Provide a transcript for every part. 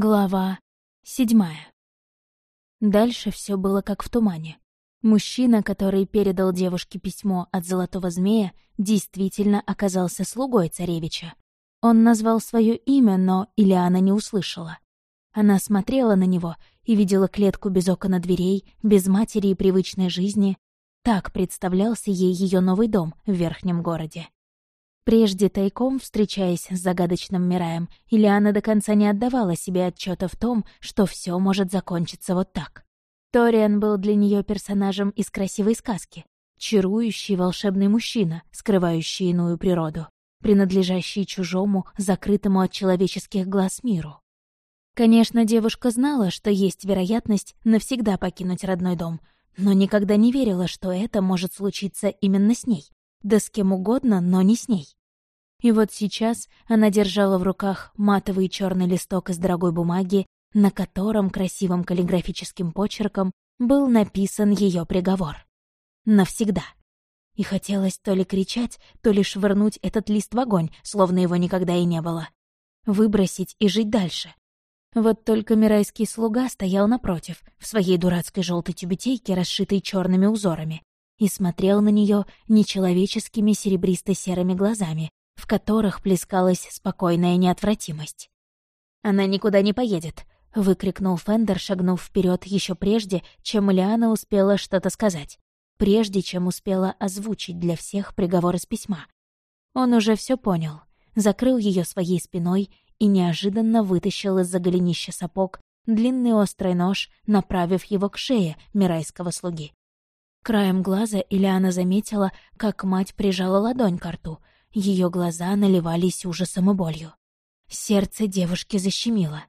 Глава седьмая. Дальше все было как в тумане. Мужчина, который передал девушке письмо от Золотого Змея, действительно оказался слугой царевича. Он назвал свое имя, но Ильяна не услышала. Она смотрела на него и видела клетку без окон и дверей, без матери и привычной жизни. Так представлялся ей ее новый дом в верхнем городе. Прежде тайком, встречаясь с загадочным Мираем, Ильяна до конца не отдавала себе отчета в том, что все может закончиться вот так. Ториан был для нее персонажем из красивой сказки. Чарующий волшебный мужчина, скрывающий иную природу, принадлежащий чужому, закрытому от человеческих глаз миру. Конечно, девушка знала, что есть вероятность навсегда покинуть родной дом, но никогда не верила, что это может случиться именно с ней. Да с кем угодно, но не с ней. И вот сейчас она держала в руках матовый черный листок из дорогой бумаги, на котором красивым каллиграфическим почерком был написан ее приговор. Навсегда. И хотелось то ли кричать, то ли швырнуть этот лист в огонь, словно его никогда и не было. Выбросить и жить дальше. Вот только мирайский слуга стоял напротив, в своей дурацкой желтой тюбетейке, расшитой черными узорами, и смотрел на нее нечеловеческими серебристо-серыми глазами, в которых плескалась спокойная неотвратимость. «Она никуда не поедет», — выкрикнул Фендер, шагнув вперед еще прежде, чем Лиана успела что-то сказать, прежде чем успела озвучить для всех приговор из письма. Он уже все понял, закрыл ее своей спиной и неожиданно вытащил из-за голенища сапог длинный острый нож, направив его к шее мирайского слуги. Краем глаза Ильяна заметила, как мать прижала ладонь к рту, ее глаза наливались ужасом и болью. Сердце девушки защемило.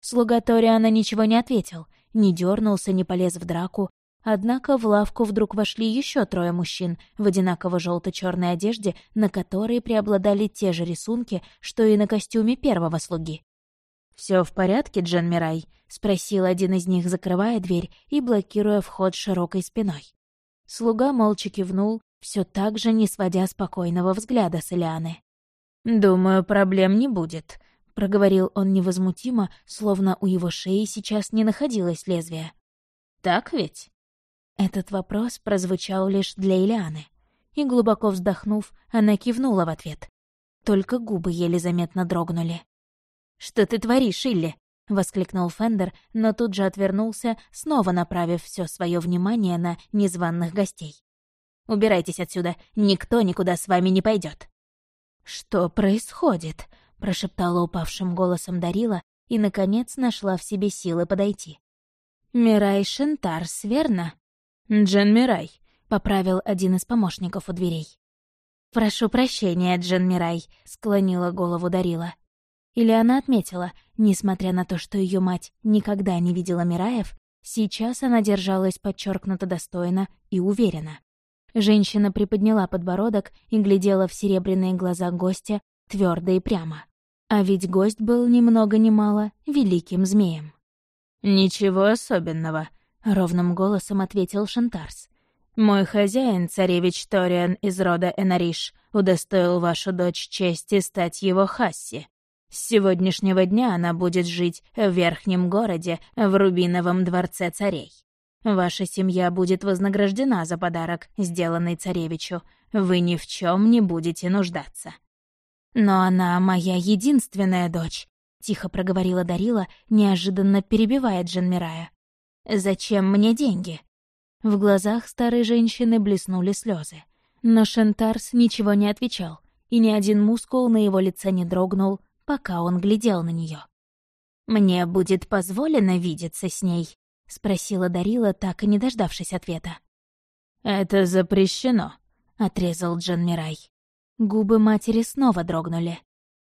Слуга Ториана ничего не ответил, не дернулся, не полез в драку, однако в лавку вдруг вошли еще трое мужчин в одинаково желто черной одежде, на которой преобладали те же рисунки, что и на костюме первого слуги. Все в порядке, Джен Мирай?» — спросил один из них, закрывая дверь и блокируя вход широкой спиной. Слуга молча кивнул, все так же не сводя спокойного взгляда с Элианы. «Думаю, проблем не будет», — проговорил он невозмутимо, словно у его шеи сейчас не находилось лезвия. «Так ведь?» Этот вопрос прозвучал лишь для Элианы, и, глубоко вздохнув, она кивнула в ответ. Только губы еле заметно дрогнули. «Что ты творишь, Илли?» — воскликнул Фендер, но тут же отвернулся, снова направив все свое внимание на незваных гостей. Убирайтесь отсюда, никто никуда с вами не пойдет. «Что происходит?» — прошептала упавшим голосом Дарила и, наконец, нашла в себе силы подойти. «Мирай Шентарс, верно?» «Джен Мирай», — поправил один из помощников у дверей. «Прошу прощения, Джен Мирай», — склонила голову Дарила. Или она отметила, несмотря на то, что ее мать никогда не видела Мираев, сейчас она держалась подчеркнуто достойно и уверенно. Женщина приподняла подбородок и глядела в серебряные глаза гостя твердо и прямо. А ведь гость был ни много ни мало великим змеем. «Ничего особенного», — ровным голосом ответил Шантарс. «Мой хозяин, царевич Ториан из рода Энариш, удостоил вашу дочь чести стать его Хасси. С сегодняшнего дня она будет жить в верхнем городе, в Рубиновом дворце царей. Ваша семья будет вознаграждена за подарок, сделанный царевичу. Вы ни в чем не будете нуждаться. Но она моя единственная дочь, тихо проговорила Дарила, неожиданно перебивая Джанмирая. Зачем мне деньги? В глазах старой женщины блеснули слезы. Но Шентарс ничего не отвечал, и ни один мускул на его лице не дрогнул, пока он глядел на нее. «Мне будет позволено видеться с ней», — спросила Дарила, так и не дождавшись ответа. «Это запрещено», — отрезал Джан Мирай. Губы матери снова дрогнули.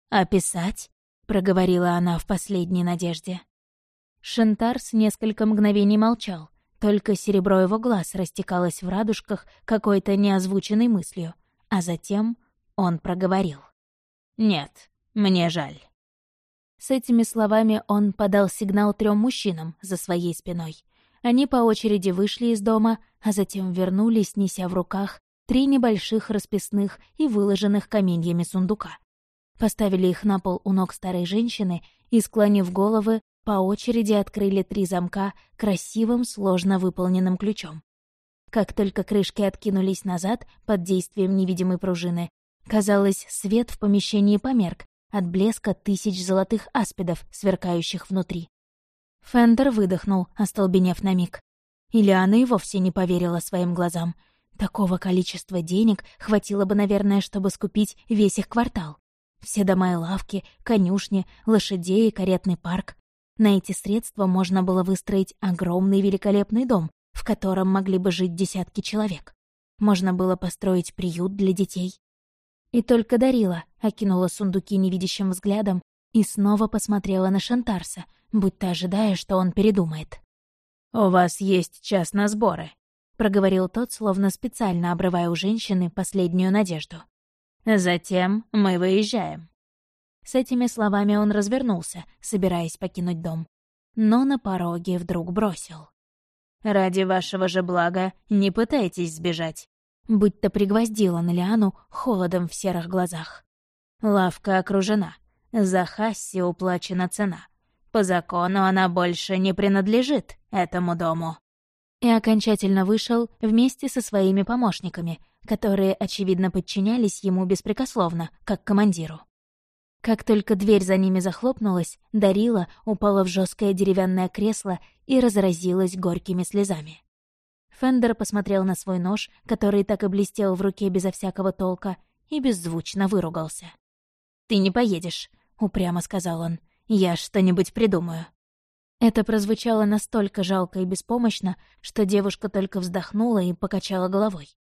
«Описать?» — проговорила она в последней надежде. Шентарс несколько мгновений молчал, только серебро его глаз растекалось в радужках какой-то неозвученной мыслью, а затем он проговорил. «Нет, мне жаль». С этими словами он подал сигнал трем мужчинам за своей спиной. Они по очереди вышли из дома, а затем вернулись, неся в руках три небольших расписных и выложенных каменьями сундука. поставили их на пол у ног старой женщины и, склонив головы, по очереди открыли три замка красивым, сложно выполненным ключом. Как только крышки откинулись назад под действием невидимой пружины, казалось, свет в помещении померк от блеска тысяч золотых аспидов, сверкающих внутри. Фендер выдохнул, остолбенев на миг. Ильяна и вовсе не поверила своим глазам. Такого количества денег хватило бы, наверное, чтобы скупить весь их квартал. Все дома и лавки, конюшни, лошадей и каретный парк. На эти средства можно было выстроить огромный великолепный дом, в котором могли бы жить десятки человек. Можно было построить приют для детей. И только Дарила окинула сундуки невидящим взглядом и снова посмотрела на Шантарса, будто ожидая, что он передумает. «У вас есть час на сборы», — проговорил тот, словно специально обрывая у женщины последнюю надежду. «Затем мы выезжаем». С этими словами он развернулся, собираясь покинуть дом. Но на пороге вдруг бросил. «Ради вашего же блага не пытайтесь сбежать». Будь-то пригвоздила на Лиану холодом в серых глазах. Лавка окружена. За Хасси уплачена цена. По закону она больше не принадлежит этому дому». И окончательно вышел вместе со своими помощниками, которые, очевидно, подчинялись ему беспрекословно, как командиру. Как только дверь за ними захлопнулась, Дарила упала в жесткое деревянное кресло и разразилась горькими слезами. Фендер посмотрел на свой нож, который так и блестел в руке безо всякого толка, и беззвучно выругался. «Ты не поедешь», — упрямо сказал он. Я что-нибудь придумаю». Это прозвучало настолько жалко и беспомощно, что девушка только вздохнула и покачала головой.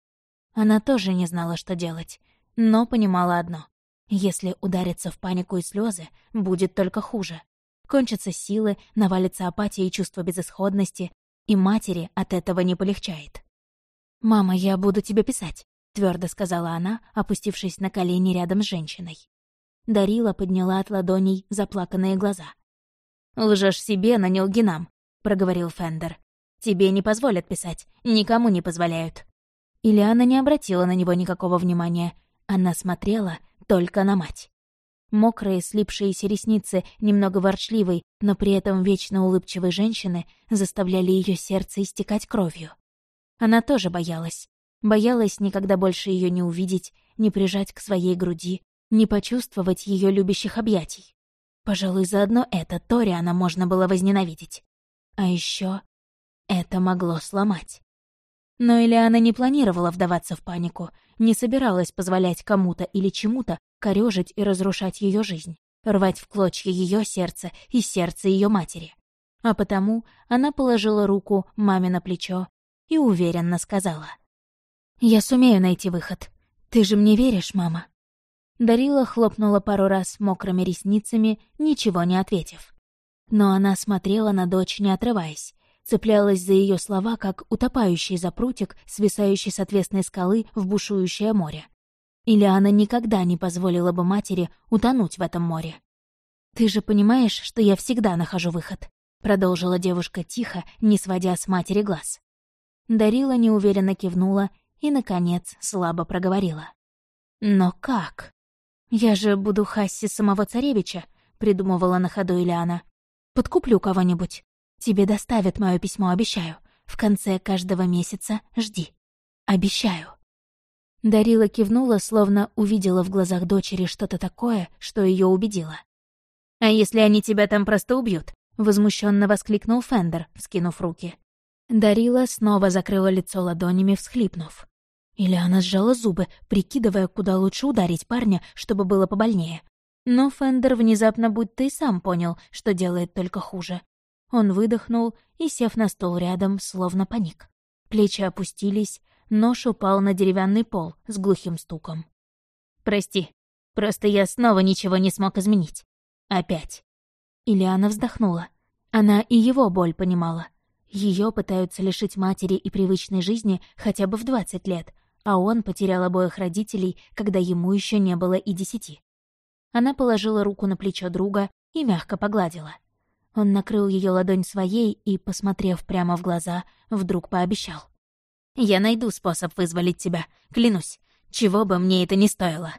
Она тоже не знала, что делать, но понимала одно. Если удариться в панику и слезы, будет только хуже. Кончатся силы, навалится апатия и чувство безысходности, и матери от этого не полегчает. «Мама, я буду тебе писать», — твердо сказала она, опустившись на колени рядом с женщиной. Дарила подняла от ладоней заплаканные глаза. «Лжешь себе, но не лги нам», — проговорил Фендер. «Тебе не позволят писать, никому не позволяют». Ильяна не обратила на него никакого внимания. Она смотрела только на мать. Мокрые, слипшиеся ресницы немного ворчливой, но при этом вечно улыбчивой женщины заставляли ее сердце истекать кровью. Она тоже боялась. Боялась никогда больше ее не увидеть, не прижать к своей груди, не почувствовать ее любящих объятий. Пожалуй, заодно это Ториана можно было возненавидеть. А еще это могло сломать. Но Элиана не планировала вдаваться в панику, не собиралась позволять кому-то или чему-то корёжить и разрушать ее жизнь, рвать в клочья ее сердце и сердце ее матери. А потому она положила руку маме на плечо и уверенно сказала. «Я сумею найти выход. Ты же мне веришь, мама?» Дарила хлопнула пару раз мокрыми ресницами, ничего не ответив. Но она смотрела на дочь, не отрываясь, цеплялась за ее слова, как утопающий за прутик, свисающий с отвесной скалы в бушующее море. Или она никогда не позволила бы матери утонуть в этом море. «Ты же понимаешь, что я всегда нахожу выход», — продолжила девушка тихо, не сводя с матери глаз. Дарила неуверенно кивнула и, наконец, слабо проговорила. «Но как?» «Я же буду Хасси самого царевича», — придумывала на ходу Ильяна. «Подкуплю кого-нибудь. Тебе доставят мое письмо, обещаю. В конце каждого месяца жди. Обещаю». Дарила кивнула, словно увидела в глазах дочери что-то такое, что ее убедило. «А если они тебя там просто убьют?» — возмущенно воскликнул Фендер, вскинув руки. Дарила снова закрыла лицо ладонями, всхлипнув. Или она сжала зубы, прикидывая, куда лучше ударить парня, чтобы было побольнее. Но Фендер внезапно будто и сам понял, что делает только хуже. Он выдохнул и, сев на стол рядом, словно паник. Плечи опустились, нож упал на деревянный пол с глухим стуком. «Прости, просто я снова ничего не смог изменить. Опять». Ильяна вздохнула. Она и его боль понимала. Ее пытаются лишить матери и привычной жизни хотя бы в двадцать лет, а он потерял обоих родителей, когда ему еще не было и десяти. Она положила руку на плечо друга и мягко погладила. Он накрыл ее ладонь своей и, посмотрев прямо в глаза, вдруг пообещал. «Я найду способ вызволить тебя, клянусь, чего бы мне это ни стоило».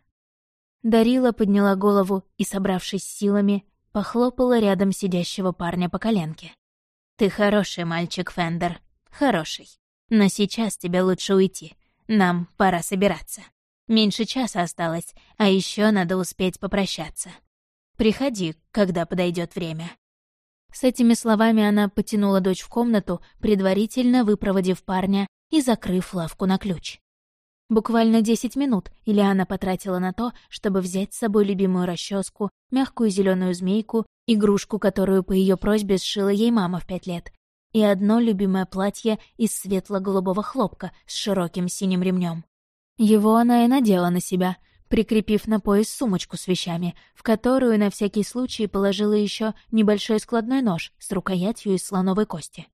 Дарила подняла голову и, собравшись силами, похлопала рядом сидящего парня по коленке. «Ты хороший мальчик, Фендер, хороший. Но сейчас тебе лучше уйти. Нам пора собираться. Меньше часа осталось, а еще надо успеть попрощаться. Приходи, когда подойдет время». С этими словами она потянула дочь в комнату, предварительно выпроводив парня и закрыв лавку на ключ. Буквально десять минут Ильяна потратила на то, чтобы взять с собой любимую расческу, мягкую зеленую змейку, игрушку, которую по ее просьбе сшила ей мама в пять лет, и одно любимое платье из светло-голубого хлопка с широким синим ремнем. Его она и надела на себя, прикрепив на пояс сумочку с вещами, в которую на всякий случай положила еще небольшой складной нож с рукоятью из слоновой кости.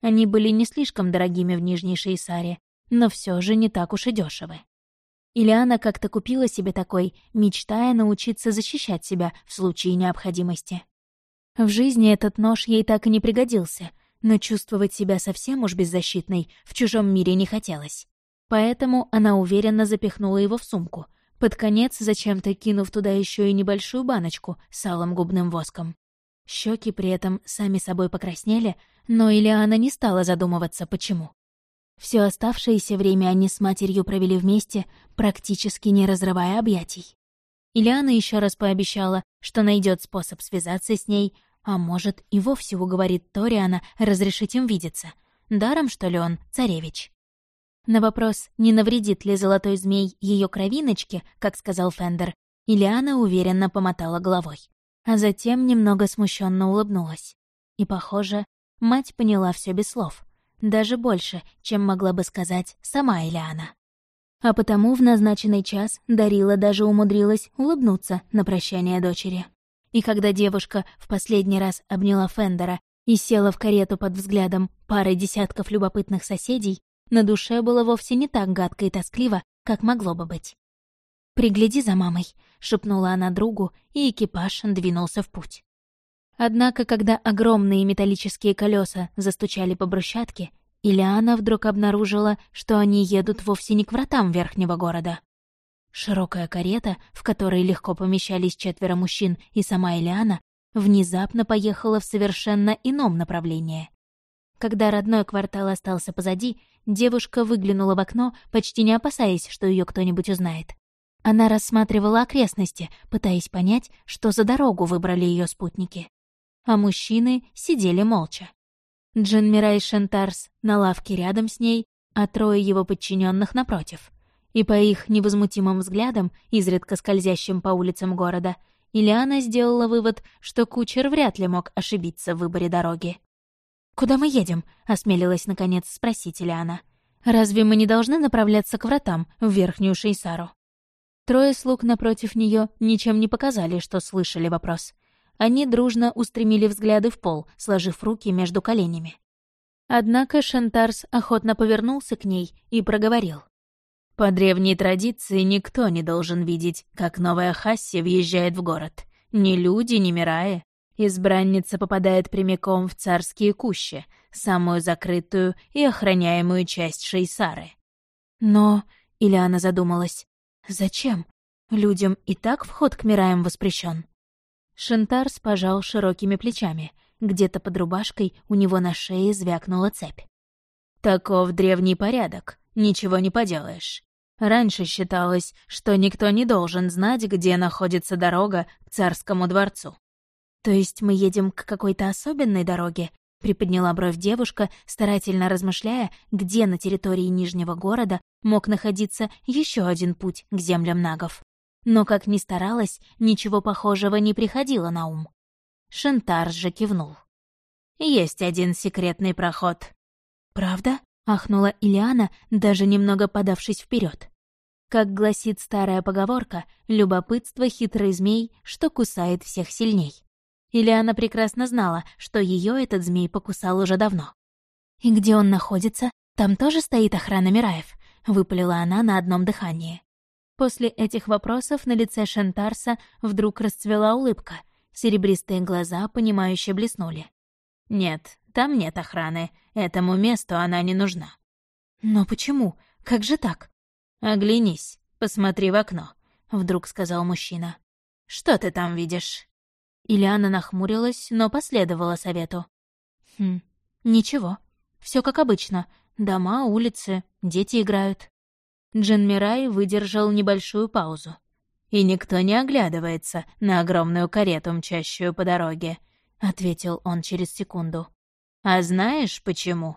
Они были не слишком дорогими в Нижней Шейсаре, но все же не так уж и дешевы. Ильяна как-то купила себе такой, мечтая научиться защищать себя в случае необходимости. В жизни этот нож ей так и не пригодился, но чувствовать себя совсем уж беззащитной в чужом мире не хотелось. Поэтому она уверенно запихнула его в сумку, под конец зачем-то кинув туда еще и небольшую баночку с алым губным воском. Щеки при этом сами собой покраснели, но Ильяна не стала задумываться, почему. Все оставшееся время они с матерью провели вместе, практически не разрывая объятий. Ильяна еще раз пообещала, что найдет способ связаться с ней, а может, и вовсе уговорит Ториана разрешить им видеться. Даром, что ли, он царевич? На вопрос, не навредит ли золотой змей ее кровиночке, как сказал Фендер, Ильяна уверенно помотала головой. А затем немного смущенно улыбнулась. И, похоже, мать поняла все без слов даже больше, чем могла бы сказать сама Элиана. А потому в назначенный час Дарила даже умудрилась улыбнуться на прощание дочери. И когда девушка в последний раз обняла Фендера и села в карету под взглядом пары десятков любопытных соседей, на душе было вовсе не так гадко и тоскливо, как могло бы быть. «Пригляди за мамой», — шепнула она другу, и экипаж двинулся в путь. Однако, когда огромные металлические колеса застучали по брусчатке, Ильяна вдруг обнаружила, что они едут вовсе не к вратам верхнего города. Широкая карета, в которой легко помещались четверо мужчин и сама Ильяна, внезапно поехала в совершенно ином направлении. Когда родной квартал остался позади, девушка выглянула в окно, почти не опасаясь, что ее кто-нибудь узнает. Она рассматривала окрестности, пытаясь понять, что за дорогу выбрали ее спутники а мужчины сидели молча. Джин Мирай Шентарс на лавке рядом с ней, а трое его подчиненных напротив. И по их невозмутимым взглядам, изредка скользящим по улицам города, Ильяна сделала вывод, что кучер вряд ли мог ошибиться в выборе дороги. «Куда мы едем?» — осмелилась наконец спросить Ильяна. «Разве мы не должны направляться к вратам, в Верхнюю Шейсару?» Трое слуг напротив нее ничем не показали, что слышали вопрос — они дружно устремили взгляды в пол, сложив руки между коленями. Однако Шантарс охотно повернулся к ней и проговорил. «По древней традиции никто не должен видеть, как новая Хасси въезжает в город. Ни люди, ни Мираи. Избранница попадает прямиком в царские кущи, самую закрытую и охраняемую часть Шейсары. Но, или она задумалась, зачем? Людям и так вход к Мираям воспрещен. Шентарс пожал широкими плечами. Где-то под рубашкой у него на шее звякнула цепь. «Таков древний порядок, ничего не поделаешь. Раньше считалось, что никто не должен знать, где находится дорога к царскому дворцу». «То есть мы едем к какой-то особенной дороге?» — приподняла бровь девушка, старательно размышляя, где на территории Нижнего города мог находиться еще один путь к землям нагов но, как ни старалась, ничего похожего не приходило на ум. Шентар же кивнул. «Есть один секретный проход». «Правда?» — ахнула Ильяна, даже немного подавшись вперед. Как гласит старая поговорка, любопытство — хитрый змей, что кусает всех сильней. Ильяна прекрасно знала, что ее этот змей покусал уже давно. «И где он находится? Там тоже стоит охрана Мираев?» — выпалила она на одном дыхании. После этих вопросов на лице Шентарса вдруг расцвела улыбка. Серебристые глаза, понимающе блеснули. «Нет, там нет охраны. Этому месту она не нужна». «Но почему? Как же так?» «Оглянись, посмотри в окно. — вдруг сказал мужчина. «Что ты там видишь?» Ильяна нахмурилась, но последовала совету. «Хм, ничего. Все как обычно. Дома, улицы, дети играют». Джин Мирай выдержал небольшую паузу. «И никто не оглядывается на огромную карету, мчащую по дороге», — ответил он через секунду. «А знаешь, почему?»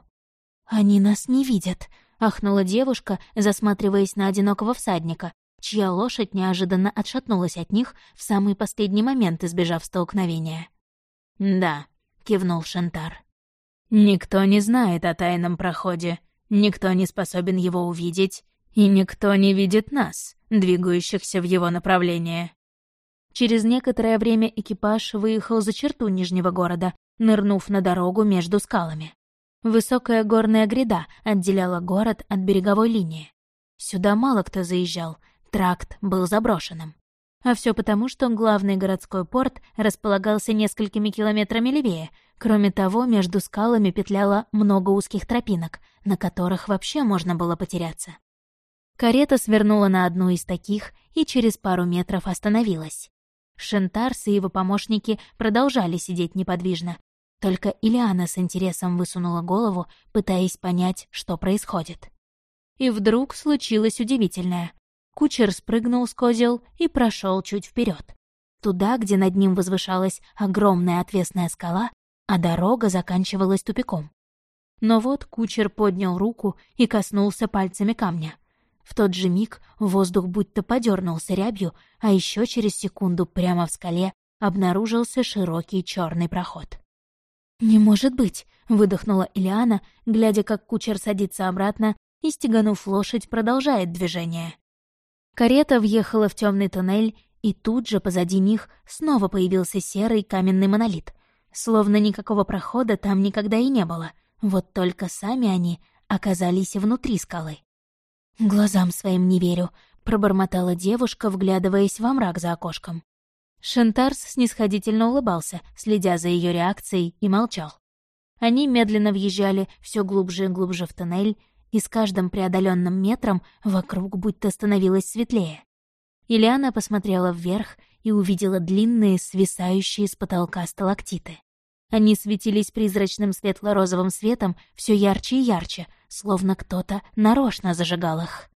«Они нас не видят», — ахнула девушка, засматриваясь на одинокого всадника, чья лошадь неожиданно отшатнулась от них в самый последний момент, избежав столкновения. «Да», — кивнул Шантар. «Никто не знает о тайном проходе, никто не способен его увидеть, и никто не видит нас, двигающихся в его направлении». Через некоторое время экипаж выехал за черту Нижнего города, нырнув на дорогу между скалами. Высокая горная гряда отделяла город от береговой линии. Сюда мало кто заезжал, тракт был заброшенным. А все потому, что главный городской порт располагался несколькими километрами левее. Кроме того, между скалами петляло много узких тропинок, на которых вообще можно было потеряться. Карета свернула на одну из таких и через пару метров остановилась. Шентарс и его помощники продолжали сидеть неподвижно. Только Ильяна с интересом высунула голову, пытаясь понять, что происходит. И вдруг случилось удивительное. Кучер спрыгнул с козел и прошел чуть вперед, Туда, где над ним возвышалась огромная отвесная скала, а дорога заканчивалась тупиком. Но вот кучер поднял руку и коснулся пальцами камня — в тот же миг воздух будто подернулся рябью, а еще через секунду прямо в скале обнаружился широкий черный проход. «Не может быть!» — выдохнула Ильяна, глядя, как кучер садится обратно и, стеганув лошадь, продолжает движение. Карета въехала в темный туннель, и тут же позади них снова появился серый каменный монолит. Словно никакого прохода там никогда и не было, вот только сами они оказались внутри скалы. «Глазам своим не верю», — пробормотала девушка, вглядываясь во мрак за окошком. Шентарс снисходительно улыбался, следя за ее реакцией, и молчал. Они медленно въезжали все глубже и глубже в тоннель, и с каждым преодоленным метром вокруг будто становилось светлее. Ильяна посмотрела вверх и увидела длинные, свисающие с потолка сталактиты. Они светились призрачным светло-розовым светом все ярче и ярче, словно кто-то нарочно зажигал их.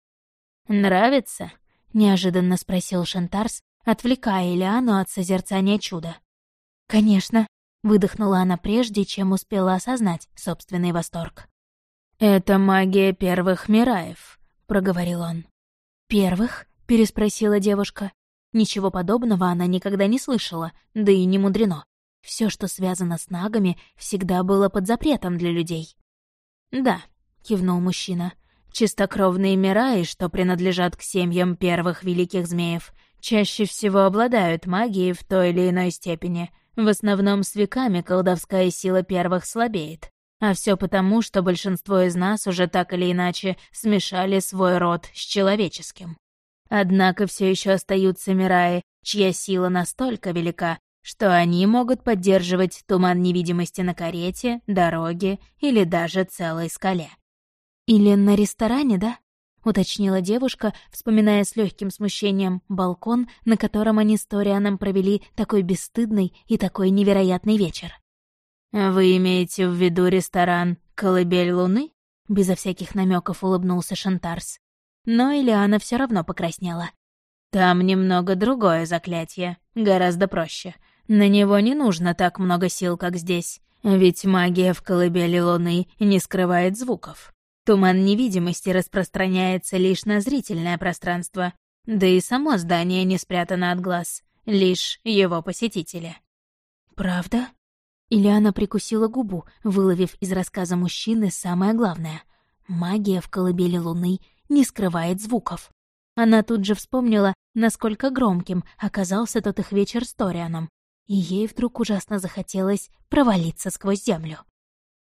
«Нравится?» — неожиданно спросил Шантарс, отвлекая Элиану от созерцания чуда. «Конечно», — выдохнула она прежде, чем успела осознать собственный восторг. «Это магия первых Мираев», — проговорил он. «Первых?» — переспросила девушка. Ничего подобного она никогда не слышала, да и не мудрено. Все, что связано с нагами, всегда было под запретом для людей. «Да», — кивнул мужчина, — «чистокровные Мираи, что принадлежат к семьям первых великих змеев, чаще всего обладают магией в той или иной степени. В основном с веками колдовская сила первых слабеет. А все потому, что большинство из нас уже так или иначе смешали свой род с человеческим. Однако все еще остаются Мираи, чья сила настолько велика, что они могут поддерживать туман невидимости на карете, дороге или даже целой скале. «Или на ресторане, да?» — уточнила девушка, вспоминая с легким смущением балкон, на котором они с Торианом провели такой бесстыдный и такой невероятный вечер. «Вы имеете в виду ресторан «Колыбель Луны»?» Безо всяких намеков улыбнулся Шантарс. Но Ильяна все равно покраснела. «Там немного другое заклятие, гораздо проще. На него не нужно так много сил, как здесь, ведь магия в колыбели Луны не скрывает звуков. Туман невидимости распространяется лишь на зрительное пространство, да и само здание не спрятано от глаз, лишь его посетители. «Правда?» Ильяна прикусила губу, выловив из рассказа мужчины самое главное. Магия в колыбели Луны не скрывает звуков. Она тут же вспомнила, насколько громким оказался тот их вечер с Торианом, и ей вдруг ужасно захотелось провалиться сквозь землю.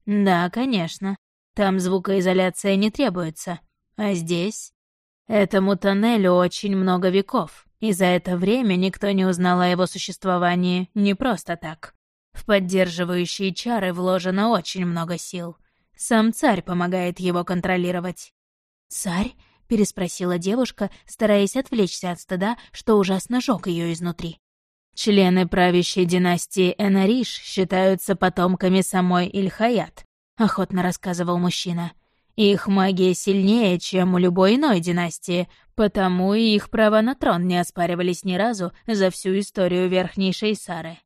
«Да, конечно. Там звукоизоляция не требуется. А здесь? Этому тоннелю очень много веков, и за это время никто не узнал о его существовании не просто так. В поддерживающие чары вложено очень много сил. Сам царь помогает его контролировать». «Царь?» — переспросила девушка, стараясь отвлечься от стыда, что ужасно жёг её изнутри. «Члены правящей династии Энариш считаются потомками самой Ильхаят», — охотно рассказывал мужчина. «Их магия сильнее, чем у любой иной династии, потому и их права на трон не оспаривались ни разу за всю историю Верхней Шейсары».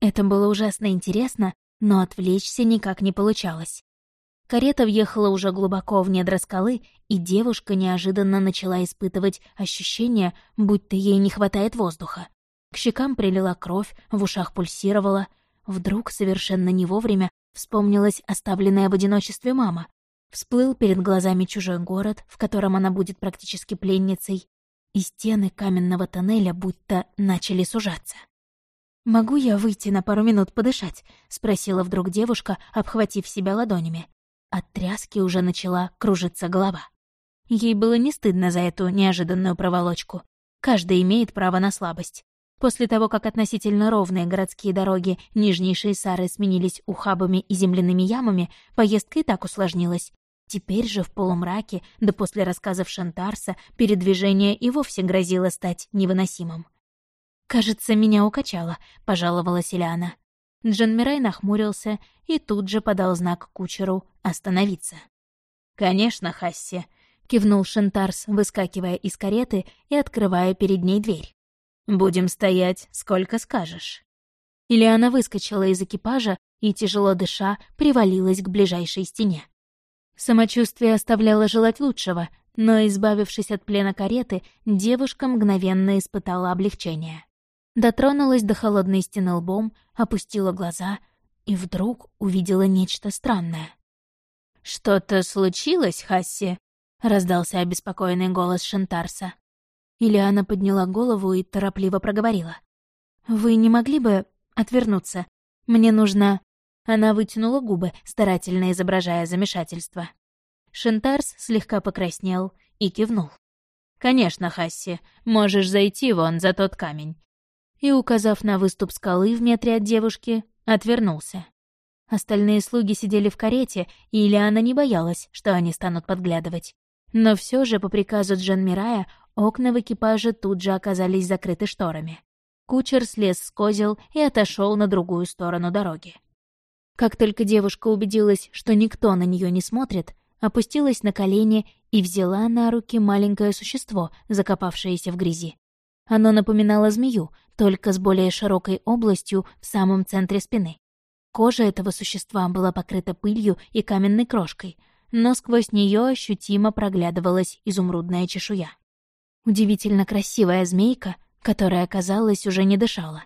Это было ужасно интересно, но отвлечься никак не получалось. Карета въехала уже глубоко в недра скалы, и девушка неожиданно начала испытывать ощущение, будто ей не хватает воздуха. К щекам прилила кровь, в ушах пульсировала. Вдруг, совершенно не вовремя, вспомнилась оставленная в одиночестве мама. Всплыл перед глазами чужой город, в котором она будет практически пленницей, и стены каменного тоннеля будто начали сужаться. «Могу я выйти на пару минут подышать?» — спросила вдруг девушка, обхватив себя ладонями. От тряски уже начала кружиться голова. Ей было не стыдно за эту неожиданную проволочку. Каждый имеет право на слабость. После того, как относительно ровные городские дороги Нижней Шейсары сменились ухабами и земляными ямами, поездка и так усложнилась. Теперь же в полумраке, да после рассказов Шантарса, передвижение и вовсе грозило стать невыносимым. «Кажется, меня укачало», — пожаловалась Ильяна. Джан Мирай нахмурился и тут же подал знак кучеру остановиться. «Конечно, Хасси», — кивнул Шентарс, выскакивая из кареты и открывая перед ней дверь. «Будем стоять, сколько скажешь». Ильяна выскочила из экипажа и, тяжело дыша, привалилась к ближайшей стене. Самочувствие оставляло желать лучшего, но, избавившись от плена кареты, девушка мгновенно испытала облегчение дотронулась до холодной стены лбом, опустила глаза и вдруг увидела нечто странное. «Что-то случилось, Хасси?» — раздался обеспокоенный голос Шентарса. Ильяна подняла голову и торопливо проговорила. «Вы не могли бы отвернуться? Мне нужно...» Она вытянула губы, старательно изображая замешательство. Шентарс слегка покраснел и кивнул. «Конечно, Хасси, можешь зайти вон за тот камень и, указав на выступ скалы в метре от девушки, отвернулся. Остальные слуги сидели в карете, и Ильяна не боялась, что они станут подглядывать. Но все же, по приказу Джан Мирая, окна в экипаже тут же оказались закрыты шторами. Кучер слез с козел и отошел на другую сторону дороги. Как только девушка убедилась, что никто на нее не смотрит, опустилась на колени и взяла на руки маленькое существо, закопавшееся в грязи. Оно напоминало змею, только с более широкой областью в самом центре спины. Кожа этого существа была покрыта пылью и каменной крошкой, но сквозь нее ощутимо проглядывалась изумрудная чешуя. Удивительно красивая змейка, которая, казалось, уже не дышала.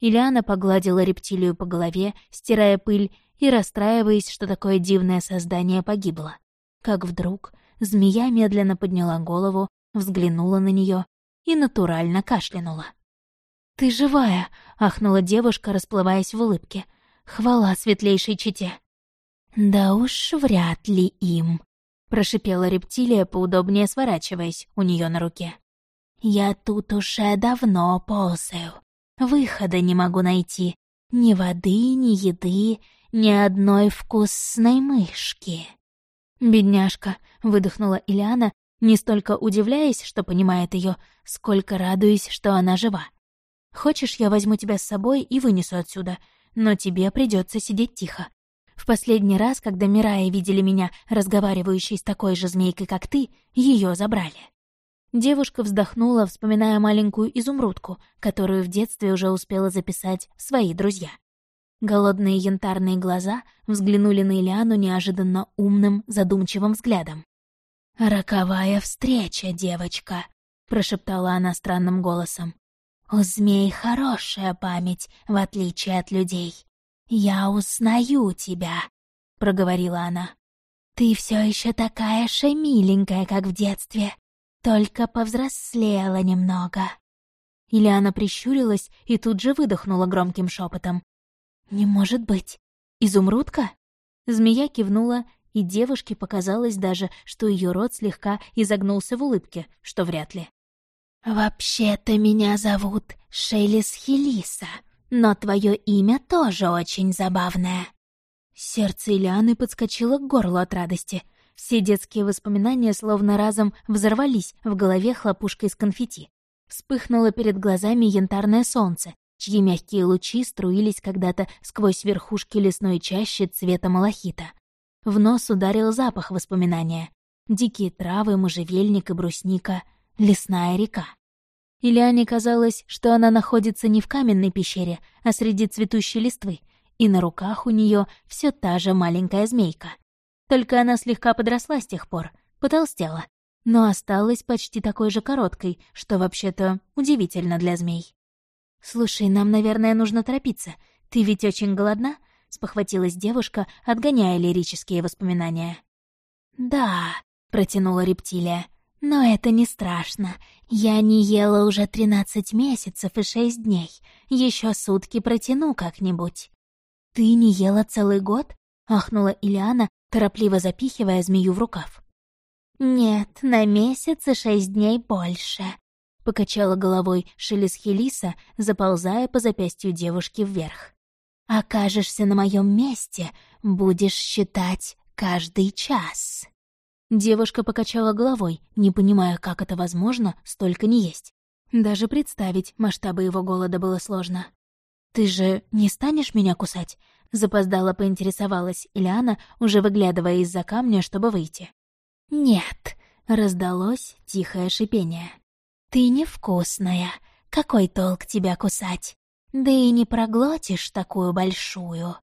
Ильяна погладила рептилию по голове, стирая пыль и расстраиваясь, что такое дивное создание погибло. Как вдруг змея медленно подняла голову, взглянула на нее и натурально кашлянула. «Ты живая!» — ахнула девушка, расплываясь в улыбке. «Хвала светлейшей чете!» «Да уж вряд ли им», — прошипела рептилия, поудобнее сворачиваясь у нее на руке. «Я тут уже давно ползаю. Выхода не могу найти. Ни воды, ни еды, ни одной вкусной мышки». «Бедняжка», — выдохнула Ильяна, не столько удивляясь, что понимает ее, сколько радуясь, что она жива. «Хочешь, я возьму тебя с собой и вынесу отсюда, но тебе придется сидеть тихо. В последний раз, когда Мирая видели меня, разговаривающей с такой же змейкой, как ты, ее забрали». Девушка вздохнула, вспоминая маленькую изумрудку, которую в детстве уже успела записать свои друзья. Голодные янтарные глаза взглянули на Ильяну неожиданно умным, задумчивым взглядом. «Роковая встреча, девочка», — прошептала она странным голосом. «У змей хорошая память, в отличие от людей. Я узнаю тебя», — проговорила она. «Ты все еще такая же миленькая, как в детстве, только повзрослела немного». Ильяна прищурилась и тут же выдохнула громким шепотом. «Не может быть! Изумрудка?» Змея кивнула и девушке показалось даже, что ее рот слегка изогнулся в улыбке, что вряд ли. «Вообще-то меня зовут Шейлис Хелиса, но твое имя тоже очень забавное». Сердце Ильяны подскочило к горлу от радости. Все детские воспоминания словно разом взорвались в голове хлопушкой с конфетти. Вспыхнуло перед глазами янтарное солнце, чьи мягкие лучи струились когда-то сквозь верхушки лесной чащи цвета малахита. В нос ударил запах воспоминания. Дикие травы, можжевельник и брусника, лесная река. Ильяне казалось, что она находится не в каменной пещере, а среди цветущей листвы, и на руках у нее все та же маленькая змейка. Только она слегка подросла с тех пор, потолстела, но осталась почти такой же короткой, что вообще-то удивительно для змей. «Слушай, нам, наверное, нужно торопиться. Ты ведь очень голодна?» — спохватилась девушка, отгоняя лирические воспоминания. «Да», — протянула рептилия, — «но это не страшно. Я не ела уже тринадцать месяцев и шесть дней. Еще сутки протяну как-нибудь». «Ты не ела целый год?» — ахнула Ильяна, торопливо запихивая змею в рукав. «Нет, на месяц и шесть дней больше», — покачала головой Шелесхелиса, заползая по запястью девушки вверх. «Окажешься на моем месте, будешь считать каждый час». Девушка покачала головой, не понимая, как это возможно, столько не есть. Даже представить масштабы его голода было сложно. «Ты же не станешь меня кусать?» — запоздала поинтересовалась Ильяна, уже выглядывая из-за камня, чтобы выйти. «Нет», — раздалось тихое шипение. «Ты невкусная. Какой толк тебя кусать? Да и не проглотишь такую большую».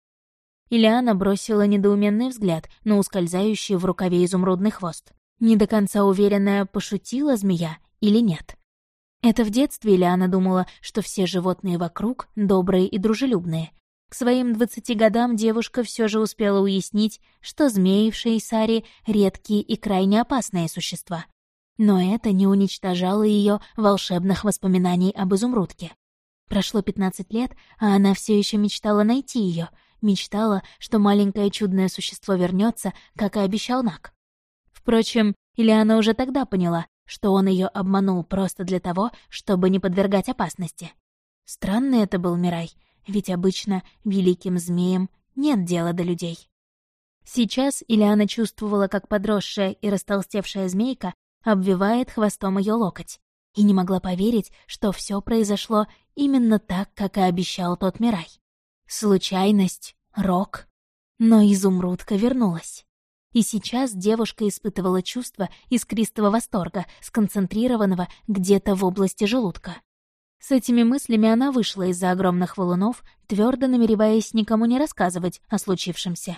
Ильяна бросила недоуменный взгляд на ускользающий в рукаве изумрудный хвост. Не до конца уверенная, пошутила змея или нет. Это в детстве Ильяна думала, что все животные вокруг добрые и дружелюбные, к своим двадцати годам девушка все же успела уяснить, что змеи в Шейсаре — редкие и крайне опасные существа. Но это не уничтожало ее волшебных воспоминаний об изумрудке. Прошло пятнадцать лет, а она все еще мечтала найти ее, мечтала, что маленькое чудное существо вернется, как и обещал Нак. Впрочем, Ильяна уже тогда поняла, что он ее обманул просто для того, чтобы не подвергать опасности. Странный это был Мирай — ведь обычно великим змеям нет дела до людей. Сейчас Ильяна чувствовала, как подросшая и растолстевшая змейка обвивает хвостом ее локоть, и не могла поверить, что все произошло именно так, как и обещал тот Мирай. Случайность, рок. Но изумрудка вернулась. И сейчас девушка испытывала чувство искристого восторга, сконцентрированного где-то в области желудка. С этими мыслями она вышла из-за огромных валунов, твердо намереваясь никому не рассказывать о случившемся.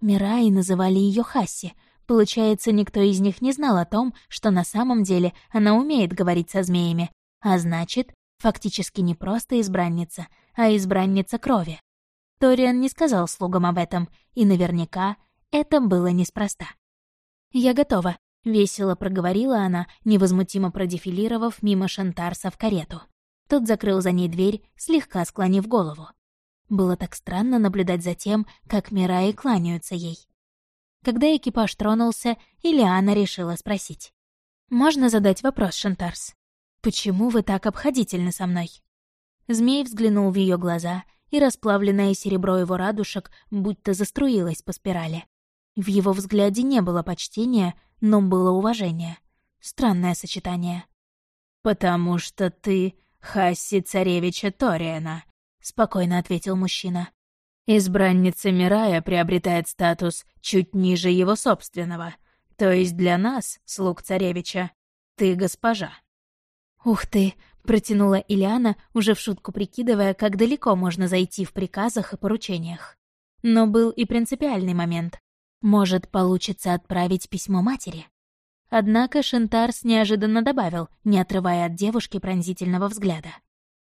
Мираи называли ее Хасси. Получается, никто из них не знал о том, что на самом деле она умеет говорить со змеями, а значит, фактически не просто избранница, а избранница крови. Ториан не сказал слугам об этом, и наверняка это было неспроста. «Я готова», — весело проговорила она, невозмутимо продефилировав мимо Шантарса в карету. Тот закрыл за ней дверь, слегка склонив голову. Было так странно наблюдать за тем, как Мираи кланяются ей. Когда экипаж тронулся, Ильяна решила спросить. «Можно задать вопрос, Шантарс? Почему вы так обходительны со мной?» Змей взглянул в ее глаза, и расплавленное серебро его радужек будто заструилось по спирали. В его взгляде не было почтения, но было уважение. Странное сочетание. «Потому что ты «Хасси царевича Ториана», — спокойно ответил мужчина. «Избранница Мирая приобретает статус чуть ниже его собственного, то есть для нас, слуг царевича, ты госпожа». «Ух ты!» — протянула Ильяна, уже в шутку прикидывая, как далеко можно зайти в приказах и поручениях. Но был и принципиальный момент. Может, получится отправить письмо матери? Однако Шентарс неожиданно добавил, не отрывая от девушки пронзительного взгляда.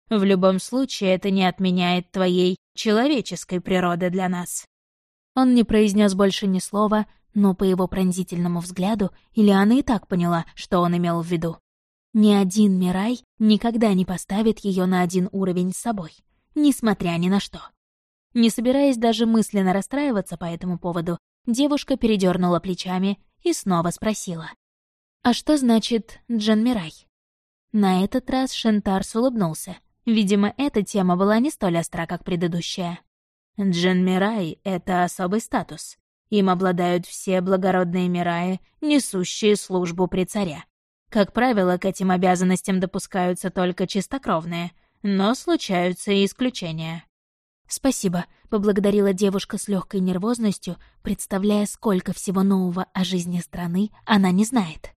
«В любом случае, это не отменяет твоей человеческой природы для нас». Он не произнес больше ни слова, но по его пронзительному взгляду Ильяна и так поняла, что он имел в виду. Ни один Мирай никогда не поставит ее на один уровень с собой, несмотря ни на что. Не собираясь даже мысленно расстраиваться по этому поводу, девушка передернула плечами и снова спросила. «А что значит Джан Мирай?» На этот раз Шентарс улыбнулся. Видимо, эта тема была не столь остра, как предыдущая. Джан Мирай — это особый статус. Им обладают все благородные мираи, несущие службу при царе. Как правило, к этим обязанностям допускаются только чистокровные, но случаются и исключения. «Спасибо», — поблагодарила девушка с легкой нервозностью, представляя, сколько всего нового о жизни страны она не знает.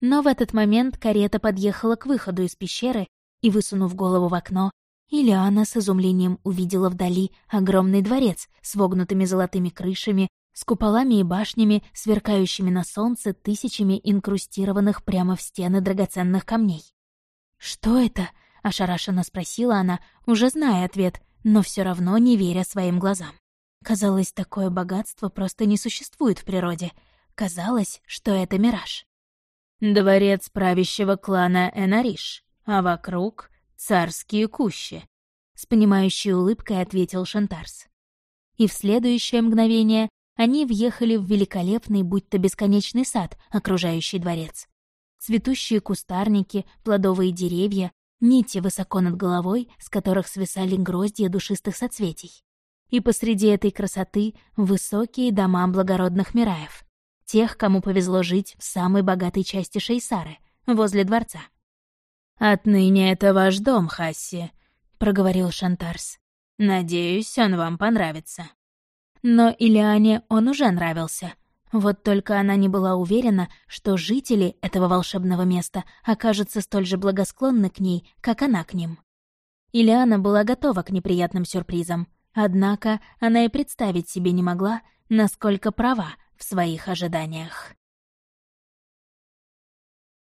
Но в этот момент карета подъехала к выходу из пещеры, и, высунув голову в окно, Ильяна с изумлением увидела вдали огромный дворец с вогнутыми золотыми крышами, с куполами и башнями, сверкающими на солнце тысячами инкрустированных прямо в стены драгоценных камней. «Что это?» — ошарашенно спросила она, уже зная ответ, но все равно не веря своим глазам. Казалось, такое богатство просто не существует в природе. Казалось, что это мираж. «Дворец правящего клана Энариш, а вокруг царские кущи», — с понимающей улыбкой ответил Шантарс. И в следующее мгновение они въехали в великолепный, будь-то бесконечный сад, окружающий дворец. Цветущие кустарники, плодовые деревья, нити высоко над головой, с которых свисали гроздья душистых соцветий. И посреди этой красоты высокие дома благородных мираев. Тех, кому повезло жить в самой богатой части Шейсары, возле дворца. «Отныне это ваш дом, Хасси», — проговорил Шантарс. «Надеюсь, он вам понравится». Но Илиане он уже нравился. Вот только она не была уверена, что жители этого волшебного места окажутся столь же благосклонны к ней, как она к ним. Илиана была готова к неприятным сюрпризам, однако она и представить себе не могла, насколько права в своих ожиданиях.